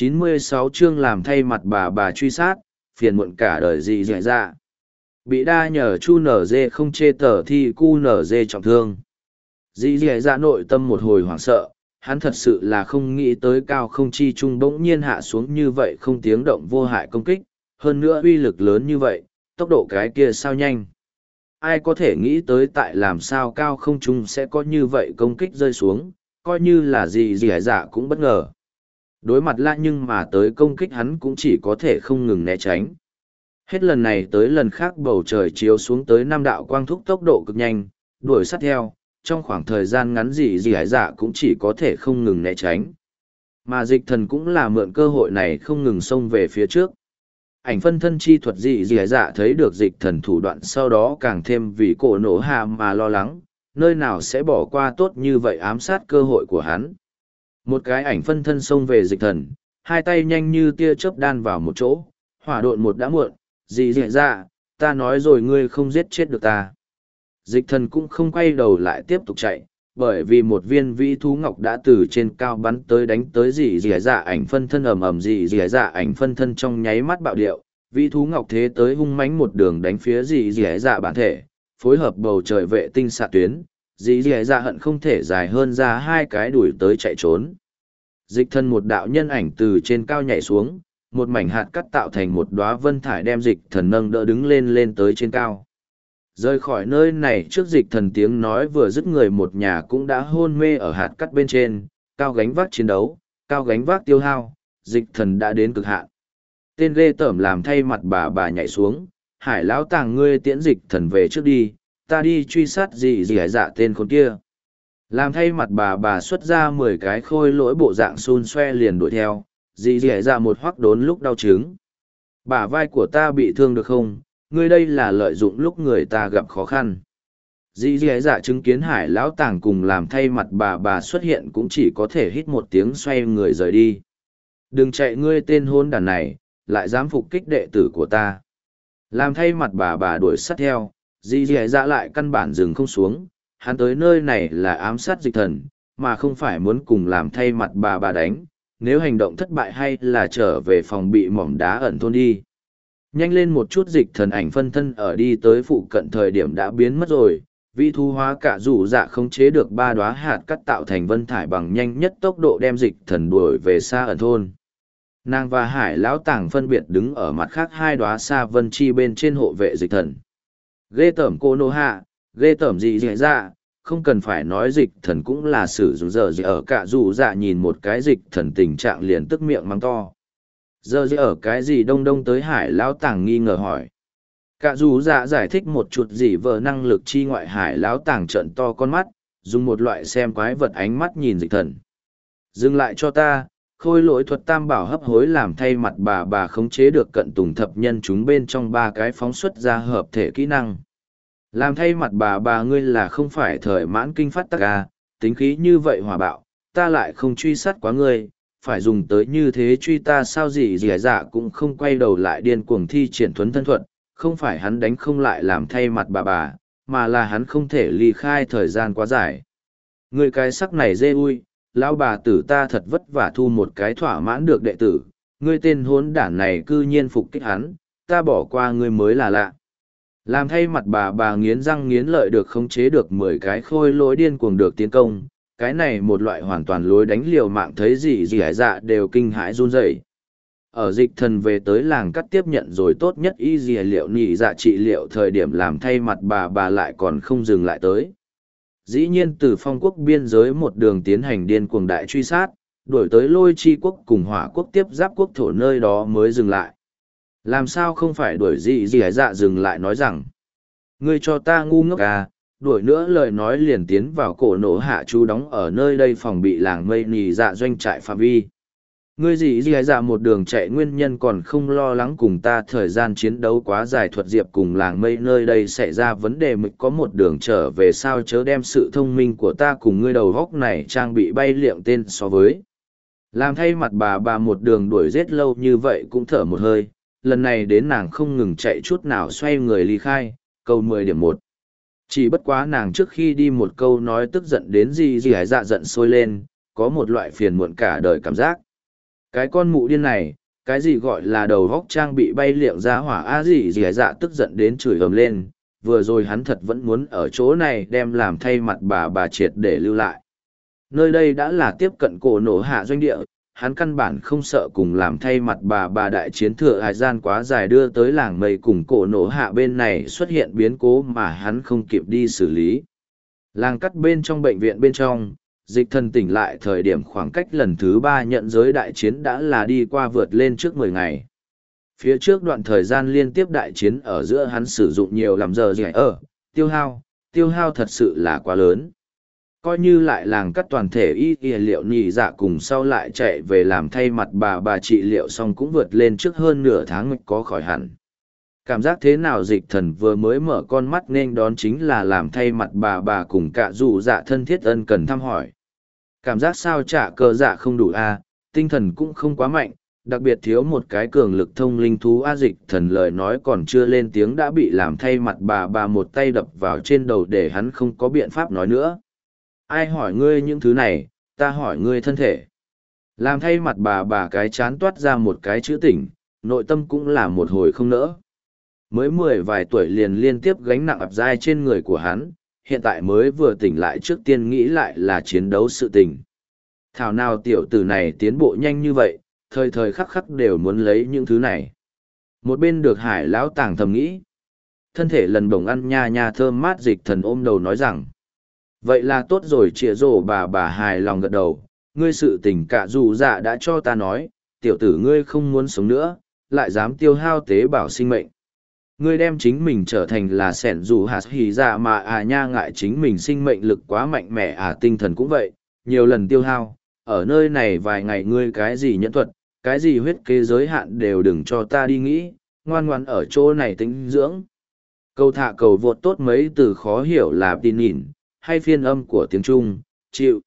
96 chương làm thay mặt bà bà truy sát, phiền muộn cả đời gì dạy dạ. Bị đa nhờ chu nở dê không chê tờ thì cu nở dê trọng thương. Dĩ dì dạ nội tâm một hồi hoảng sợ, hắn thật sự là không nghĩ tới cao không chi trung bỗng nhiên hạ xuống như vậy không tiếng động vô hại công kích, hơn nữa uy lực lớn như vậy, tốc độ cái kia sao nhanh. Ai có thể nghĩ tới tại làm sao cao không trung sẽ có như vậy công kích rơi xuống, coi như là gì gì hải dạ cũng bất ngờ. Đối mặt lạ nhưng mà tới công kích hắn cũng chỉ có thể không ngừng né tránh. Hết lần này tới lần khác bầu trời chiếu xuống tới năm đạo quang thúc tốc độ cực nhanh, đuổi sát theo, trong khoảng thời gian ngắn gì gì hải dạ cũng chỉ có thể không ngừng né tránh. Mà dịch thần cũng là mượn cơ hội này không ngừng xông về phía trước. Ảnh phân thân chi thuật gì gì hải dạ thấy được dịch thần thủ đoạn sau đó càng thêm vì cổ nổ hạ mà lo lắng, nơi nào sẽ bỏ qua tốt như vậy ám sát cơ hội của hắn. Một cái ảnh phân thân xông về dịch thần, hai tay nhanh như tia chớp đan vào một chỗ, hỏa độn một đã muộn, gì gì dạ, ta nói rồi ngươi không giết chết được ta. Dịch thần cũng không quay đầu lại tiếp tục chạy, bởi vì một viên vĩ thú ngọc đã từ trên cao bắn tới đánh tới dì dì dạ ảnh phân thân ầm ầm dì dì dạ ảnh phân thân trong nháy mắt bạo điệu vĩ thú ngọc thế tới hung mánh một đường đánh phía dì dì dạ bản thể phối hợp bầu trời vệ tinh xạ tuyến dì dì dạ hận không thể dài hơn ra hai cái đuổi tới chạy trốn dịch thân một đạo nhân ảnh từ trên cao nhảy xuống, một mảnh hạt cắt tạo thành một đóa vân thải đem dịch thần nâng đỡ đứng lên lên tới trên cao. Rời khỏi nơi này trước dịch thần tiếng nói vừa dứt người một nhà cũng đã hôn mê ở hạt cắt bên trên, cao gánh vác chiến đấu, cao gánh vác tiêu hao, dịch thần đã đến cực hạn. Tên ghê tởm làm thay mặt bà bà nhảy xuống, hải lão tàng ngươi tiễn dịch thần về trước đi, ta đi truy sát gì gì hải dạ tên con kia làm thay mặt bà bà xuất ra mười cái khôi lỗi bộ dạng xun xoe liền đuổi theo, dì dì ra dạ một hoắc đốn lúc đau trứng. Bả vai của ta bị thương được không? Ngươi đây là lợi dụng lúc người ta gặp khó khăn. Dì dì dạ chứng kiến hải lão tàng cùng làm thay mặt bà bà xuất hiện cũng chỉ có thể hít một tiếng xoay người rời đi. Đừng chạy ngươi tên hôn đàn này, lại dám phục kích đệ tử của ta. Làm thay mặt bà bà đuổi sát theo, dì dì dạ lại căn bản dừng không xuống hắn tới nơi này là ám sát dịch thần mà không phải muốn cùng làm thay mặt bà bà đánh nếu hành động thất bại hay là trở về phòng bị mỏm đá ẩn thôn đi Nhanh lên một chút dịch thần ảnh phân thân ở đi tới phụ cận thời điểm đã biến mất rồi, vị thu hóa cả rủ dạ không chế được ba đóa hạt cắt tạo thành vân thải bằng nhanh nhất tốc độ đem dịch thần đuổi về xa ẩn thôn. Nàng và hải lão tàng phân biệt đứng ở mặt khác hai đóa xa vân chi bên trên hộ vệ dịch thần. Ghê tởm cô nô hạ, ghê tởm gì dễ dạ, không cần phải nói dịch thần cũng là sử dụng giờ gì ở cả dù dạ nhìn một cái dịch thần tình trạng liền tức miệng mắng to. Giờ gì ở cái gì đông đông tới hải lão tàng nghi ngờ hỏi. Cả dù dạ giải thích một chút gì vờ năng lực chi ngoại hải lão tàng trận to con mắt dùng một loại xem quái vật ánh mắt nhìn dịch thần. Dừng lại cho ta khôi lỗi thuật tam bảo hấp hối làm thay mặt bà bà khống chế được cận tùng thập nhân chúng bên trong ba cái phóng xuất ra hợp thể kỹ năng làm thay mặt bà bà ngươi là không phải thời mãn kinh phát tắc à, tính khí như vậy hòa bạo ta lại không truy sát quá ngươi phải dùng tới như thế truy ta sao gì dẻ à, dạ cũng không quay đầu lại điên cuồng thi triển thuấn thân thuật, không phải hắn đánh không lại làm thay mặt bà bà, mà là hắn không thể ly khai thời gian quá dài. Người cái sắc này dê ui, lão bà tử ta thật vất vả thu một cái thỏa mãn được đệ tử, ngươi tên hốn đản này cư nhiên phục kích hắn, ta bỏ qua ngươi mới là lạ. Làm thay mặt bà bà nghiến răng nghiến lợi được khống chế được mười cái khôi lối điên cuồng được tiến công, cái này một loại hoàn toàn lối đánh liều mạng thấy gì gì hải dạ đều kinh hãi run rẩy. Ở dịch thần về tới làng cắt tiếp nhận rồi tốt nhất y dì liệu nhị dạ trị liệu thời điểm làm thay mặt bà bà lại còn không dừng lại tới. Dĩ nhiên từ phong quốc biên giới một đường tiến hành điên cuồng đại truy sát đổi tới lôi chi quốc cùng hỏa quốc tiếp giáp quốc thổ nơi đó mới dừng lại làm sao không phải đuổi dị dị hãy dạ dừng lại nói rằng ngươi cho ta ngu ngốc à đuổi nữa lời nói liền tiến vào cổ nổ hạ chú đóng ở nơi đây phòng bị làng mây nì dạ doanh trại phạm vi. Ngươi gì gì dạ một đường chạy nguyên nhân còn không lo lắng cùng ta thời gian chiến đấu quá dài thuật diệp cùng làng mây nơi đây xảy ra vấn đề mịch có một đường trở về sao chớ đem sự thông minh của ta cùng ngươi đầu góc này trang bị bay liệng tên so với. Làm thay mặt bà bà một đường đuổi giết lâu như vậy cũng thở một hơi, lần này đến nàng không ngừng chạy chút nào xoay người ly khai, câu mười điểm một chỉ bất quá nàng trước khi đi một câu nói tức giận đến gì gì hải dạ giận sôi lên, có một loại phiền muộn cả đời cảm giác. Cái con mụ điên này, cái gì gọi là đầu góc trang bị bay liệng ra hỏa a gì gì dạ tức giận đến chửi ầm lên, vừa rồi hắn thật vẫn muốn ở chỗ này đem làm thay mặt bà bà triệt để lưu lại. Nơi đây đã là tiếp cận cổ nổ hạ doanh địa, hắn căn bản không sợ cùng làm thay mặt bà bà đại chiến thừa hải gian quá dài đưa tới làng mây cùng cổ nổ hạ bên này xuất hiện biến cố mà hắn không kịp đi xử lý. Làng cắt bên trong bệnh viện bên trong, dịch thần tỉnh lại thời điểm khoảng cách lần thứ ba nhận giới đại chiến đã là đi qua vượt lên trước mười ngày. Phía trước đoạn thời gian liên tiếp đại chiến ở giữa hắn sử dụng nhiều làm giờ gì ở, tiêu hao, tiêu hao thật sự là quá lớn. Coi như lại làng cắt toàn thể y y liệu nhị dạ cùng sau lại chạy về làm thay mặt bà bà trị liệu xong cũng vượt lên trước hơn nửa tháng có khỏi hẳn. Cảm giác thế nào dịch thần vừa mới mở con mắt nên đón chính là làm thay mặt bà bà cùng cả dù dạ thân thiết ân cần thăm hỏi. Cảm giác sao trả cơ dạ không đủ a tinh thần cũng không quá mạnh, đặc biệt thiếu một cái cường lực thông linh thú a dịch thần lời nói còn chưa lên tiếng đã bị làm thay mặt bà bà một tay đập vào trên đầu để hắn không có biện pháp nói nữa ai hỏi ngươi những thứ này, ta hỏi ngươi thân thể. Làm thay mặt bà bà cái chán toát ra một cái chữ tỉnh, nội tâm cũng là một hồi không nỡ. Mới mười vài tuổi liền liên tiếp gánh nặng ập dai trên người của hắn, hiện tại mới vừa tỉnh lại trước tiên nghĩ lại là chiến đấu sự tình. Thảo nào tiểu tử này tiến bộ nhanh như vậy, thời thời khắc khắc đều muốn lấy những thứ này. Một bên được hải lão tàng thầm nghĩ. Thân thể lần bổng ăn nha nha thơm mát dịch thần ôm đầu nói rằng vậy là tốt rồi chĩa rổ bà bà hài lòng gật đầu. Ngươi sự tình cả dù dạ đã cho ta nói, tiểu tử ngươi không muốn sống nữa, lại dám tiêu hao tế bào sinh mệnh. Ngươi đem chính mình trở thành là sẻn dù hạt hì dạ mà à nha ngại chính mình sinh mệnh lực quá mạnh mẽ à tinh thần cũng vậy, nhiều lần tiêu hao. Ở nơi này vài ngày ngươi cái gì nhẫn thuật, cái gì huyết kế giới hạn đều đừng cho ta đi nghĩ, ngoan ngoan ở chỗ này tính dưỡng. Câu thạ cầu vượt tốt mấy từ khó hiểu là tin nhìn hay phiên âm của tiếng Trung, chịu.